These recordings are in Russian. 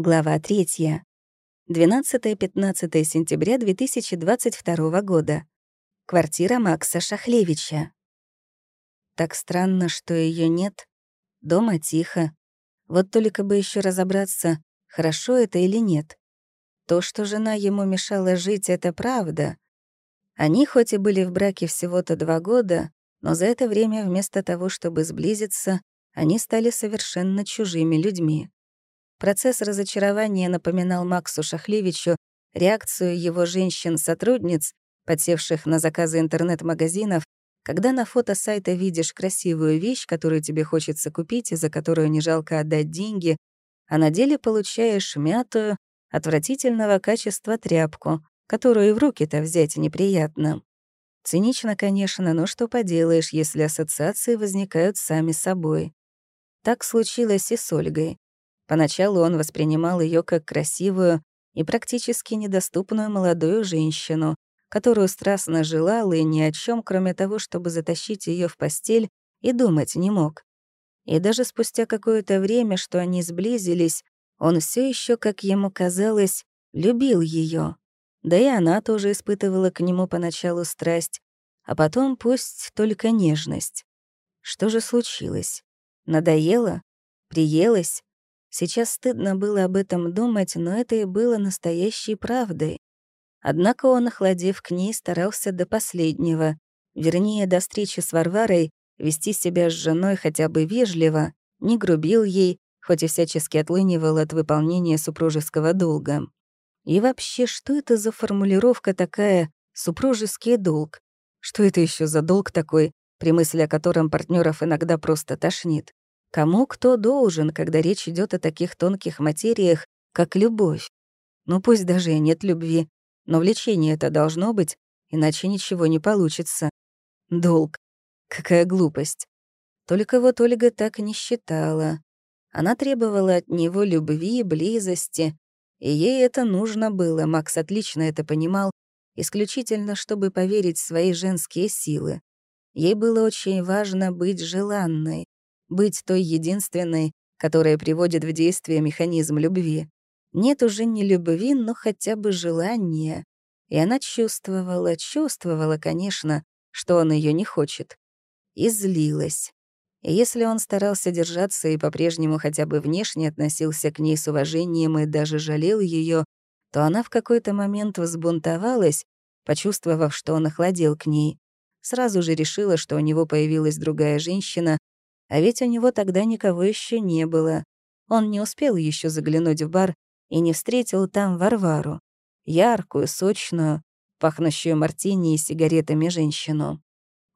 Глава 3. 12-15 сентября 2022 года. Квартира Макса Шахлевича. Так странно, что ее нет. Дома тихо. Вот только бы еще разобраться, хорошо это или нет. То, что жена ему мешала жить, это правда. Они хоть и были в браке всего-то два года, но за это время вместо того, чтобы сблизиться, они стали совершенно чужими людьми. Процесс разочарования напоминал Максу Шахлевичу реакцию его женщин-сотрудниц, подсевших на заказы интернет-магазинов, когда на фото сайта видишь красивую вещь, которую тебе хочется купить и за которую не жалко отдать деньги, а на деле получаешь мятую, отвратительного качества тряпку, которую в руки-то взять неприятно. Цинично, конечно, но что поделаешь, если ассоциации возникают сами собой. Так случилось и с Ольгой. Поначалу он воспринимал ее как красивую и практически недоступную молодую женщину, которую страстно желал и ни о чем, кроме того, чтобы затащить ее в постель, и думать не мог. И даже спустя какое-то время, что они сблизились, он все еще, как ему казалось, любил ее. Да и она тоже испытывала к нему поначалу страсть, а потом пусть только нежность. Что же случилось? Надоело? Приелось? Сейчас стыдно было об этом думать, но это и было настоящей правдой. Однако он, охладев к ней, старался до последнего, вернее, до встречи с Варварой, вести себя с женой хотя бы вежливо, не грубил ей, хоть и всячески отлынивал от выполнения супружеского долга. И вообще, что это за формулировка такая «супружеский долг»? Что это еще за долг такой, при мысли о котором партнеров иногда просто тошнит? Кому кто должен, когда речь идет о таких тонких материях, как любовь? Ну пусть даже и нет любви, но влечение это должно быть, иначе ничего не получится. Долг. Какая глупость. Только вот Ольга так не считала. Она требовала от него любви, близости, и ей это нужно было, Макс отлично это понимал, исключительно чтобы поверить в свои женские силы. Ей было очень важно быть желанной, быть той единственной, которая приводит в действие механизм любви. Нет уже не любви, но хотя бы желания. И она чувствовала, чувствовала, конечно, что он ее не хочет. И злилась. И если он старался держаться и по-прежнему хотя бы внешне относился к ней с уважением и даже жалел ее, то она в какой-то момент взбунтовалась, почувствовав, что он охладел к ней. Сразу же решила, что у него появилась другая женщина, а ведь у него тогда никого еще не было. Он не успел еще заглянуть в бар и не встретил там Варвару. Яркую, сочную, пахнущую мартини и сигаретами женщину.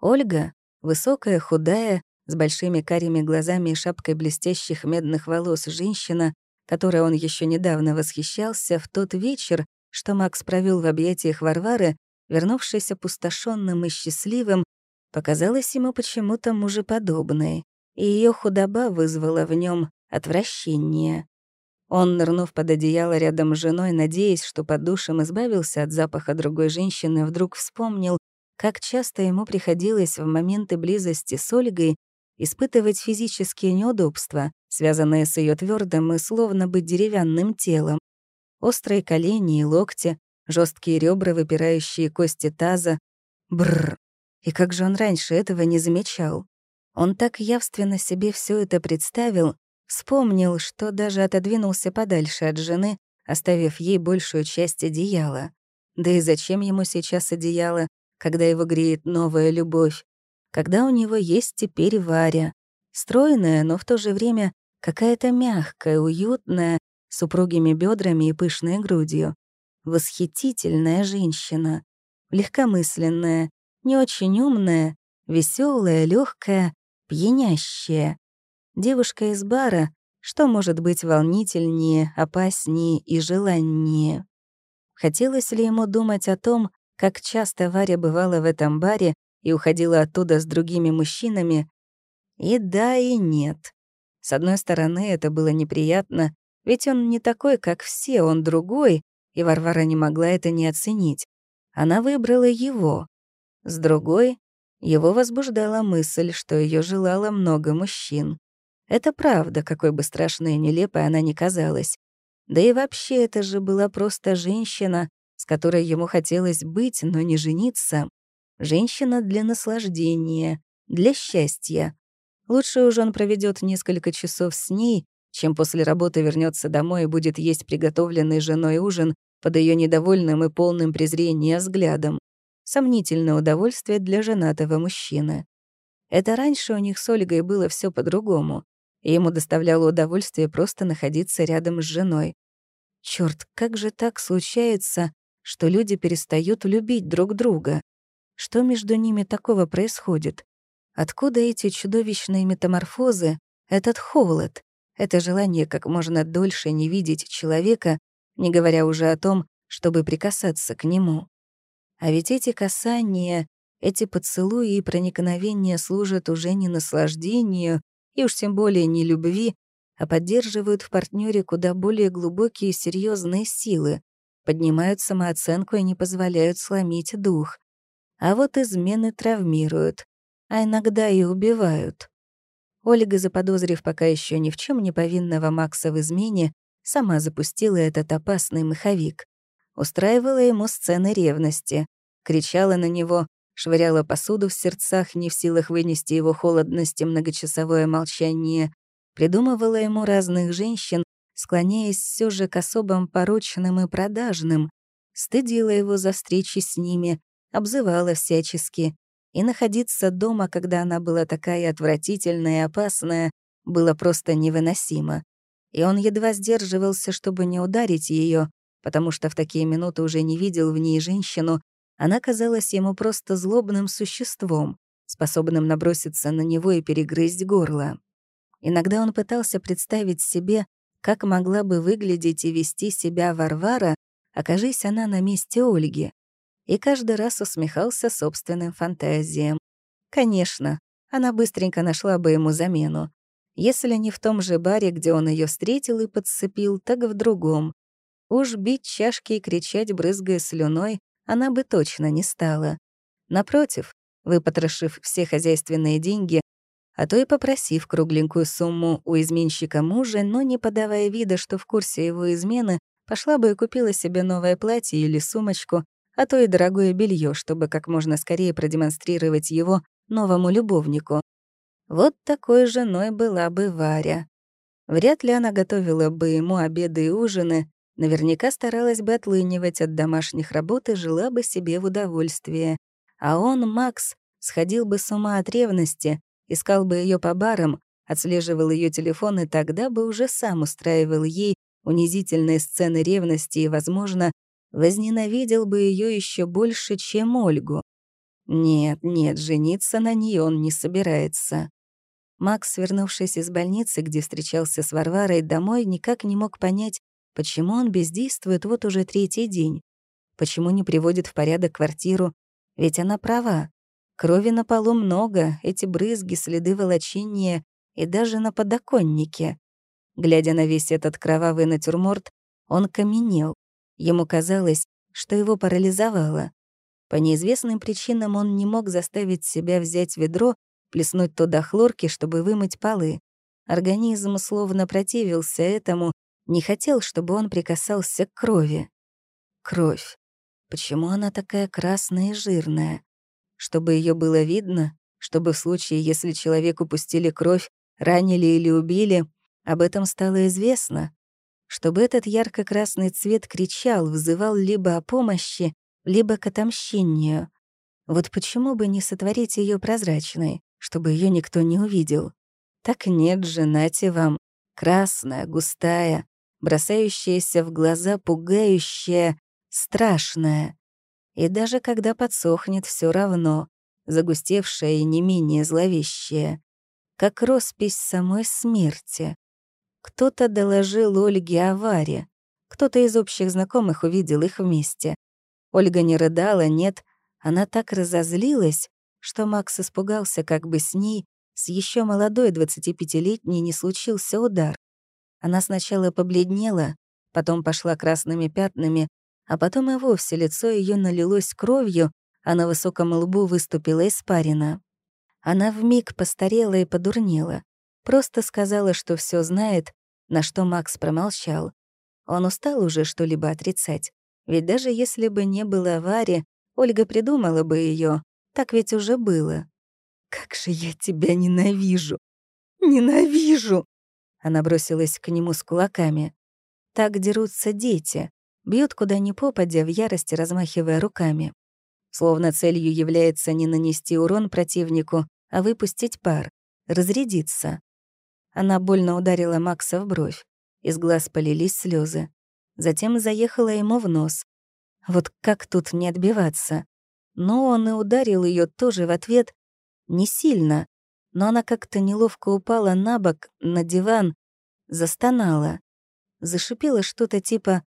Ольга, высокая, худая, с большими карими глазами и шапкой блестящих медных волос женщина, которой он еще недавно восхищался, в тот вечер, что Макс провел в объятиях Варвары, вернувшись опустошенным и счастливым, показалась ему почему-то мужеподобной и ее худоба вызвала в нем отвращение. Он, нырнув под одеяло рядом с женой, надеясь, что под душем избавился от запаха другой женщины, вдруг вспомнил, как часто ему приходилось в моменты близости с Ольгой испытывать физические неудобства, связанные с ее твердым и словно бы деревянным телом. Острые колени и локти, жесткие ребра, выпирающие кости таза. Бррр. И как же он раньше этого не замечал? Он так явственно себе все это представил, вспомнил, что даже отодвинулся подальше от жены, оставив ей большую часть одеяла. Да и зачем ему сейчас одеяло, когда его греет новая любовь? Когда у него есть теперь Варя. Стройная, но в то же время какая-то мягкая, уютная, с упругими бедрами и пышной грудью. Восхитительная женщина. Легкомысленная, не очень умная, веселая, легкая, пьянящее. Девушка из бара, что может быть волнительнее, опаснее и желаннее? Хотелось ли ему думать о том, как часто Варя бывала в этом баре и уходила оттуда с другими мужчинами? И да, и нет. С одной стороны, это было неприятно, ведь он не такой, как все, он другой, и Варвара не могла это не оценить. Она выбрала его. С другой, его возбуждала мысль, что ее желало много мужчин. Это правда, какой бы страшной и нелепой она ни казалась. Да и вообще это же была просто женщина, с которой ему хотелось быть, но не жениться. Женщина для наслаждения, для счастья. Лучше уж он проведет несколько часов с ней, чем после работы вернется домой и будет есть приготовленный женой ужин под ее недовольным и полным презрения взглядом. Сомнительное удовольствие для женатого мужчины. Это раньше у них с Ольгой было все по-другому, и ему доставляло удовольствие просто находиться рядом с женой. Черт, как же так случается, что люди перестают любить друг друга? Что между ними такого происходит? Откуда эти чудовищные метаморфозы, этот холод, это желание как можно дольше не видеть человека, не говоря уже о том, чтобы прикасаться к нему? А ведь эти касания, эти поцелуи и проникновения служат уже не наслаждению, и уж тем более не любви, а поддерживают в партнере куда более глубокие и серьезные силы, поднимают самооценку и не позволяют сломить дух. А вот измены травмируют, а иногда и убивают. Ольга, заподозрив пока еще ни в чем не повинного Макса в измене, сама запустила этот опасный маховик. Устраивала ему сцены ревности, кричала на него, швыряла посуду в сердцах, не в силах вынести его холодности многочасовое молчание, придумывала ему разных женщин, склоняясь все же к особам порочным и продажным, стыдила его за встречи с ними, обзывала всячески, и находиться дома, когда она была такая отвратительная и опасная, было просто невыносимо. И он едва сдерживался, чтобы не ударить ее, потому что в такие минуты уже не видел в ней женщину, она казалась ему просто злобным существом, способным наброситься на него и перегрызть горло. Иногда он пытался представить себе, как могла бы выглядеть и вести себя Варвара, окажись она на месте Ольги и каждый раз усмехался собственным фантазиям. Конечно, она быстренько нашла бы ему замену. Если не в том же баре, где он ее встретил и подцепил, так в другом. Уж бить чашки и кричать, брызгая слюной, она бы точно не стала. Напротив, выпотрошив все хозяйственные деньги, а то и попросив кругленькую сумму у изменщика мужа, но не подавая вида, что в курсе его измены, пошла бы и купила себе новое платье или сумочку, а то и дорогое белье, чтобы как можно скорее продемонстрировать его новому любовнику. Вот такой женой была бы Варя. Вряд ли она готовила бы ему обеды и ужины, наверняка старалась бы отлынивать от домашних работ и жила бы себе в удовольствие. А он, Макс, сходил бы с ума от ревности, искал бы ее по барам, отслеживал ее телефон и тогда бы уже сам устраивал ей унизительные сцены ревности и, возможно, возненавидел бы ее еще больше, чем Ольгу. Нет, нет, жениться на ней он не собирается. Макс, вернувшись из больницы, где встречался с Варварой, домой никак не мог понять, почему он бездействует вот уже третий день. Почему не приводит в порядок квартиру? Ведь она права. Крови на полу много, эти брызги, следы волочения и даже на подоконнике. Глядя на весь этот кровавый натюрморт, он каменел. Ему казалось, что его парализовало. По неизвестным причинам он не мог заставить себя взять ведро, плеснуть туда хлорки, чтобы вымыть полы. Организм словно противился этому, не хотел, чтобы он прикасался к крови. Кровь. Почему она такая красная и жирная? Чтобы ее было видно, чтобы в случае, если человеку пустили кровь, ранили или убили, об этом стало известно чтобы этот ярко-красный цвет кричал, взывал либо о помощи, либо к отомщению. Вот почему бы не сотворить ее прозрачной, чтобы ее никто не увидел? Так нет же, нате вам, красная, густая, бросающаяся в глаза, пугающая, страшная. И даже когда подсохнет, все равно, загустевшая и не менее зловещая, как роспись самой смерти. Кто-то доложил Ольге о Варе. Кто-то из общих знакомых увидел их вместе. Ольга не рыдала, нет. Она так разозлилась, что Макс испугался, как бы с ней, с еще молодой 25-летней, не случился удар. Она сначала побледнела, потом пошла красными пятнами, а потом и вовсе лицо ее налилось кровью, а на высоком лбу выступила испарина. Она вмиг постарела и подурнела. Просто сказала, что все знает, на что Макс промолчал. Он устал уже что-либо отрицать. Ведь даже если бы не было Вари, Ольга придумала бы ее. Так ведь уже было. «Как же я тебя ненавижу! Ненавижу!» Она бросилась к нему с кулаками. Так дерутся дети. Бьют куда ни попадя, в ярости размахивая руками. Словно целью является не нанести урон противнику, а выпустить пар, разрядиться. Она больно ударила Макса в бровь. Из глаз полились слезы. Затем заехала ему в нос. Вот как тут не отбиваться? Но он и ударил ее тоже в ответ. Не сильно, но она как-то неловко упала на бок, на диван, застонала. Зашипела что-то типа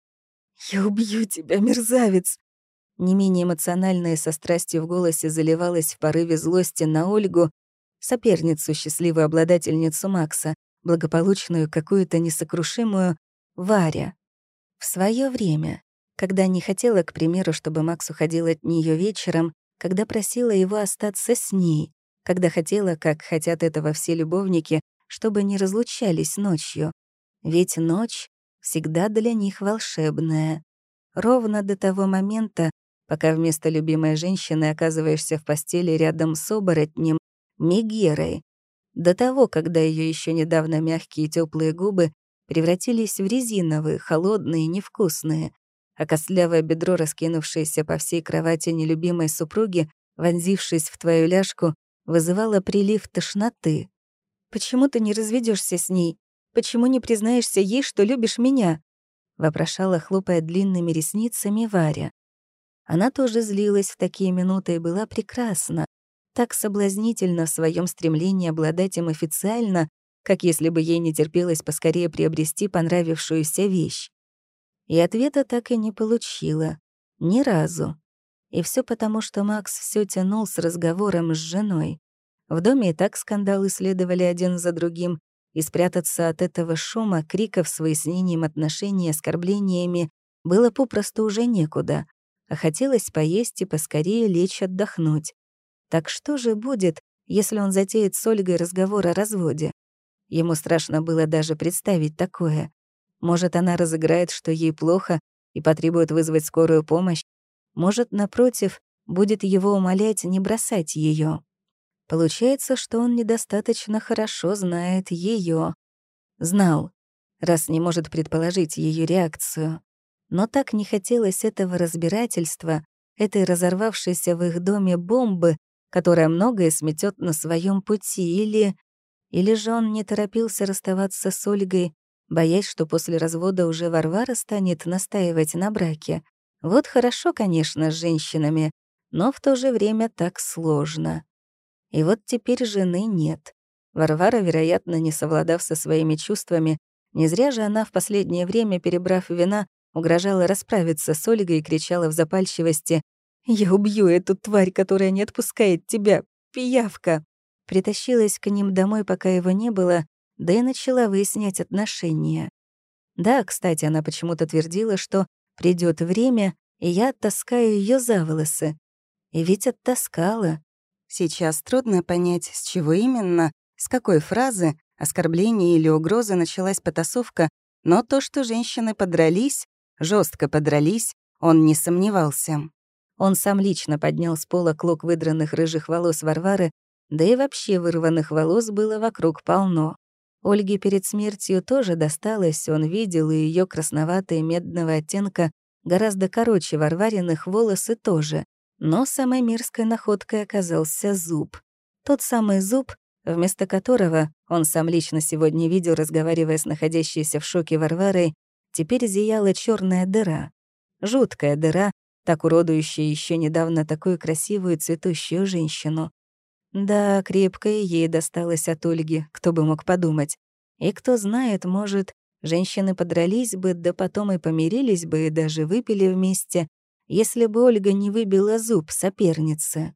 «Я убью тебя, мерзавец!» Не менее эмоциональная со страстью в голосе заливалась в порыве злости на Ольгу, соперницу, счастливую обладательницу Макса, благополучную, какую-то несокрушимую Варя. В свое время, когда не хотела, к примеру, чтобы Макс уходил от нее вечером, когда просила его остаться с ней, когда хотела, как хотят этого все любовники, чтобы не разлучались ночью. Ведь ночь всегда для них волшебная. Ровно до того момента, пока вместо любимой женщины оказываешься в постели рядом с оборотнем, Мегерой, до того, когда ее еще недавно мягкие теплые губы превратились в резиновые, холодные, невкусные, а костлявое бедро, раскинувшееся по всей кровати нелюбимой супруги, вонзившись в твою ляжку, вызывало прилив тошноты. «Почему ты не разведешься с ней? Почему не признаешься ей, что любишь меня?» — вопрошала, хлопая длинными ресницами Варя. Она тоже злилась в такие минуты и была прекрасна, так соблазнительно в своем стремлении обладать им официально, как если бы ей не терпелось поскорее приобрести понравившуюся вещь. И ответа так и не получила. Ни разу. И все потому, что Макс все тянул с разговором с женой. В доме и так скандалы следовали один за другим, и спрятаться от этого шума, криков с выяснением отношений, оскорблениями было попросту уже некуда, а хотелось поесть и поскорее лечь отдохнуть. Так что же будет, если он затеет с Ольгой разговор о разводе? Ему страшно было даже представить такое. Может, она разыграет, что ей плохо, и потребует вызвать скорую помощь. Может, напротив, будет его умолять не бросать ее. Получается, что он недостаточно хорошо знает ее. Знал, раз не может предположить ее реакцию. Но так не хотелось этого разбирательства, этой разорвавшейся в их доме бомбы, которая многое сметет на своем пути, или... Или же он не торопился расставаться с Ольгой, боясь, что после развода уже Варвара станет настаивать на браке. Вот хорошо, конечно, с женщинами, но в то же время так сложно. И вот теперь жены нет. Варвара, вероятно, не совладав со своими чувствами, не зря же она в последнее время, перебрав вина, угрожала расправиться с Ольгой и кричала в запальчивости «Я убью эту тварь, которая не отпускает тебя, пиявка!» Притащилась к ним домой, пока его не было, да и начала выяснять отношения. Да, кстати, она почему-то твердила, что придет время, и я оттаскаю ее за волосы. И ведь оттаскала. Сейчас трудно понять, с чего именно, с какой фразы, оскорбления или угрозы началась потасовка, но то, что женщины подрались, жестко подрались, он не сомневался. Он сам лично поднял с пола клок выдранных рыжих волос Варвары, да и вообще вырванных волос было вокруг полно. Ольге перед смертью тоже досталось, он видел, и ее красноватые медного оттенка гораздо короче Варвариных волосы тоже. Но самой мирской находкой оказался зуб. Тот самый зуб, вместо которого он сам лично сегодня видел, разговаривая с находящейся в шоке Варварой, теперь зияла черная дыра. Жуткая дыра, так уродующая еще недавно такую красивую цветущую женщину. Да, крепкая ей досталось от Ольги, кто бы мог подумать. И кто знает, может, женщины подрались бы, да потом и помирились бы, и даже выпили вместе, если бы Ольга не выбила зуб соперницы.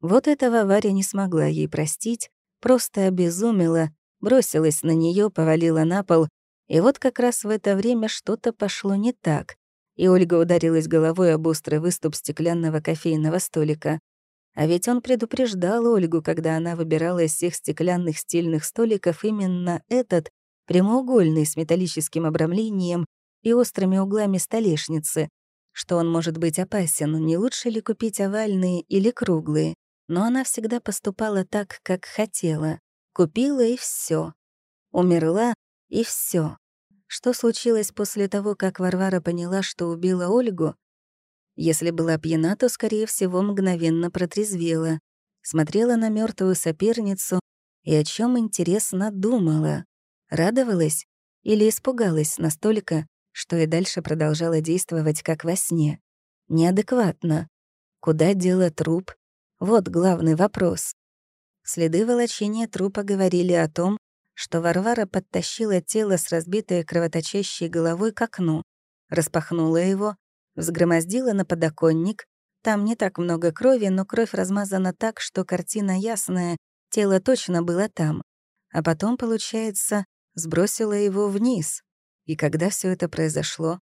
Вот этого Варя не смогла ей простить, просто обезумела, бросилась на нее, повалила на пол, и вот как раз в это время что-то пошло не так и Ольга ударилась головой об острый выступ стеклянного кофейного столика. А ведь он предупреждал Ольгу, когда она выбирала из всех стеклянных стильных столиков именно этот, прямоугольный с металлическим обрамлением, и острыми углами столешницы, что он может быть опасен, не лучше ли купить овальные или круглые. Но она всегда поступала так, как хотела. Купила и все. Умерла и все. Что случилось после того, как Варвара поняла, что убила Ольгу? Если была пьяна, то, скорее всего, мгновенно протрезвела. Смотрела на мертвую соперницу и о чем интересно думала. Радовалась или испугалась настолько, что и дальше продолжала действовать как во сне. Неадекватно. Куда дело труп? Вот главный вопрос. Следы волочения трупа говорили о том, что Варвара подтащила тело с разбитой кровоточащей головой к окну, распахнула его, взгромоздила на подоконник. Там не так много крови, но кровь размазана так, что картина ясная, тело точно было там. А потом, получается, сбросила его вниз. И когда все это произошло?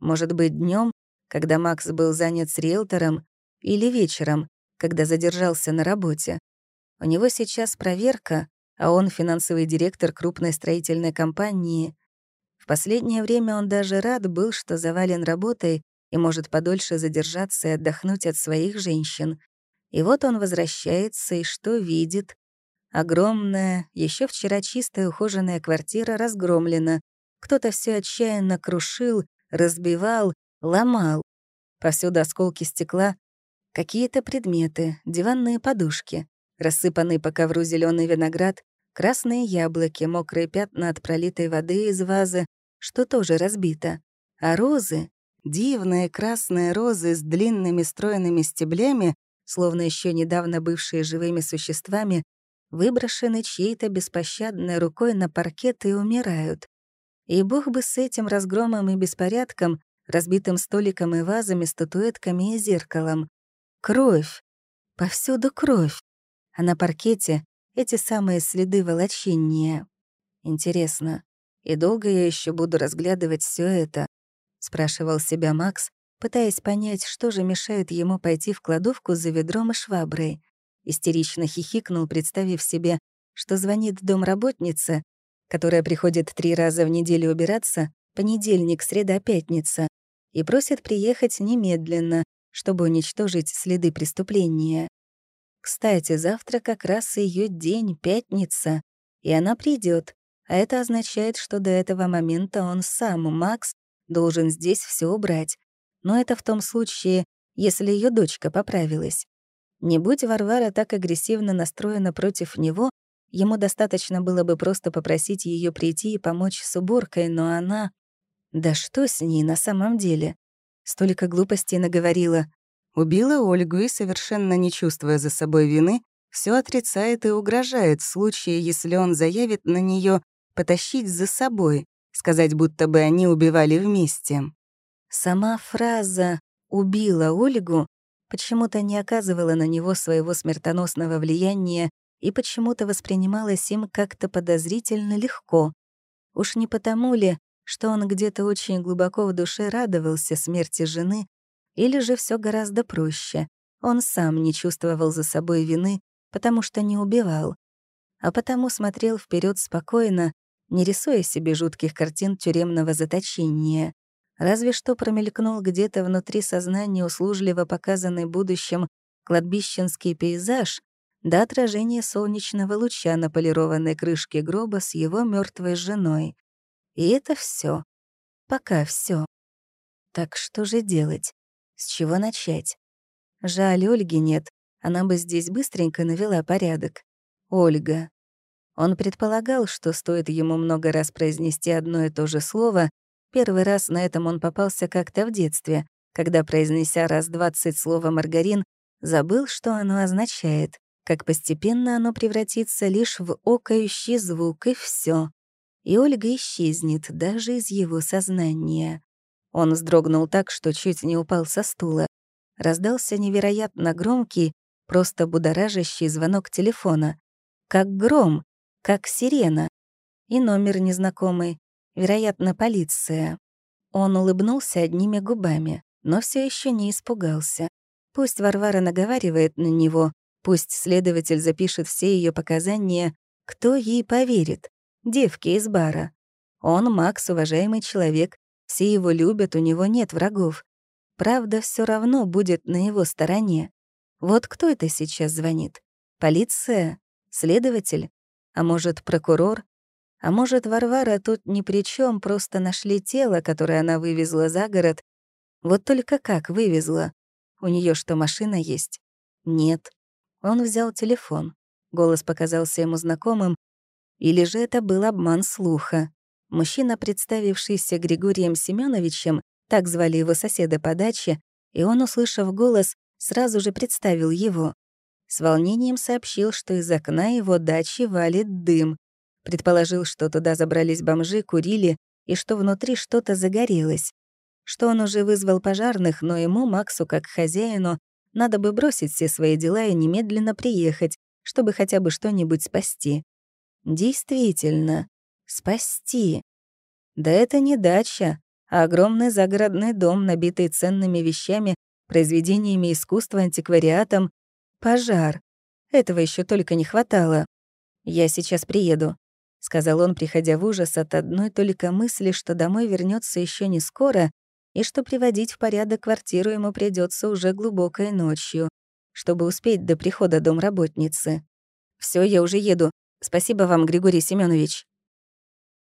Может быть, днем, когда Макс был занят с риэлтором, или вечером, когда задержался на работе. У него сейчас проверка, а он финансовый директор крупной строительной компании. В последнее время он даже рад был, что завален работой и может подольше задержаться и отдохнуть от своих женщин. И вот он возвращается, и что видит? Огромная, еще вчера чистая ухоженная квартира разгромлена. Кто-то все отчаянно крушил, разбивал, ломал. Повсюду осколки стекла, какие-то предметы, диванные подушки, рассыпанный по ковру зеленый виноград, красные яблоки, мокрые пятна от пролитой воды из вазы, что тоже разбито. А розы, дивные красные розы с длинными стройными стеблями, словно еще недавно бывшие живыми существами, выброшены чьей-то беспощадной рукой на паркет и умирают. И бог бы с этим разгромом и беспорядком, разбитым столиком и вазами, статуэтками и зеркалом. Кровь. Повсюду кровь. А на паркете эти самые следы волочения. Интересно, и долго я еще буду разглядывать все это? Спрашивал себя Макс, пытаясь понять, что же мешает ему пойти в кладовку за ведром и шваброй. Истерично хихикнул, представив себе, что звонит домработница, которая приходит три раза в неделю убираться, понедельник, среда, пятница, и просит приехать немедленно, чтобы уничтожить следы преступления. Кстати, завтра как раз ее день, пятница, и она придет, а это означает, что до этого момента он сам, Макс, должен здесь все убрать. Но это в том случае, если ее дочка поправилась. Не будь Варвара так агрессивно настроена против него, ему достаточно было бы просто попросить ее прийти и помочь с уборкой, но она... Да что с ней на самом деле? Столько глупостей наговорила. Убила Ольгу и, совершенно не чувствуя за собой вины, все отрицает и угрожает в случае, если он заявит на нее потащить за собой, сказать, будто бы они убивали вместе. Сама фраза «убила Ольгу» почему-то не оказывала на него своего смертоносного влияния и почему-то воспринималась им как-то подозрительно легко. Уж не потому ли, что он где-то очень глубоко в душе радовался смерти жены, или же все гораздо проще. Он сам не чувствовал за собой вины, потому что не убивал, а потому смотрел вперед спокойно, не рисуя себе жутких картин тюремного заточения. Разве что промелькнул где-то внутри сознания услужливо показанный будущим кладбищенский пейзаж до отражения солнечного луча на полированной крышке гроба с его мертвой женой. И это все. Пока все. Так что же делать? С чего начать? Жаль, Ольги нет. Она бы здесь быстренько навела порядок. Ольга. Он предполагал, что стоит ему много раз произнести одно и то же слово. Первый раз на этом он попался как-то в детстве, когда, произнеся раз двадцать слово «маргарин», забыл, что оно означает, как постепенно оно превратится лишь в окающий звук, и все и Ольга исчезнет даже из его сознания. Он вздрогнул так, что чуть не упал со стула. Раздался невероятно громкий, просто будоражащий звонок телефона. Как гром, как сирена. И номер незнакомый, вероятно, полиция. Он улыбнулся одними губами, но все еще не испугался. Пусть Варвара наговаривает на него, пусть следователь запишет все ее показания, кто ей поверит? девки из бара. Он, Макс, уважаемый человек, Все его любят, у него нет врагов. Правда все равно будет на его стороне. Вот кто это сейчас звонит? Полиция? Следователь? А может, прокурор? А может, Варвара тут ни при чем, просто нашли тело, которое она вывезла за город. Вот только как вывезла? У нее что, машина есть? Нет. Он взял телефон. Голос показался ему знакомым. Или же это был обман слуха? Мужчина, представившийся Григорием Семеновичем, так звали его соседа по даче, и он, услышав голос, сразу же представил его. С волнением сообщил, что из окна его дачи валит дым. Предположил, что туда забрались бомжи, курили, и что внутри что-то загорелось. Что он уже вызвал пожарных, но ему, Максу, как хозяину, надо бы бросить все свои дела и немедленно приехать, чтобы хотя бы что-нибудь спасти. Действительно, спасти. Да это не дача, а огромный загородный дом, набитый ценными вещами, произведениями искусства, антиквариатом, Пожар. Этого еще только не хватало. «Я сейчас приеду», — сказал он, приходя в ужас от одной только мысли, что домой вернется еще не скоро и что приводить в порядок квартиру ему придется уже глубокой ночью, чтобы успеть до прихода домработницы. Все, я уже еду. Спасибо вам, Григорий Семенович.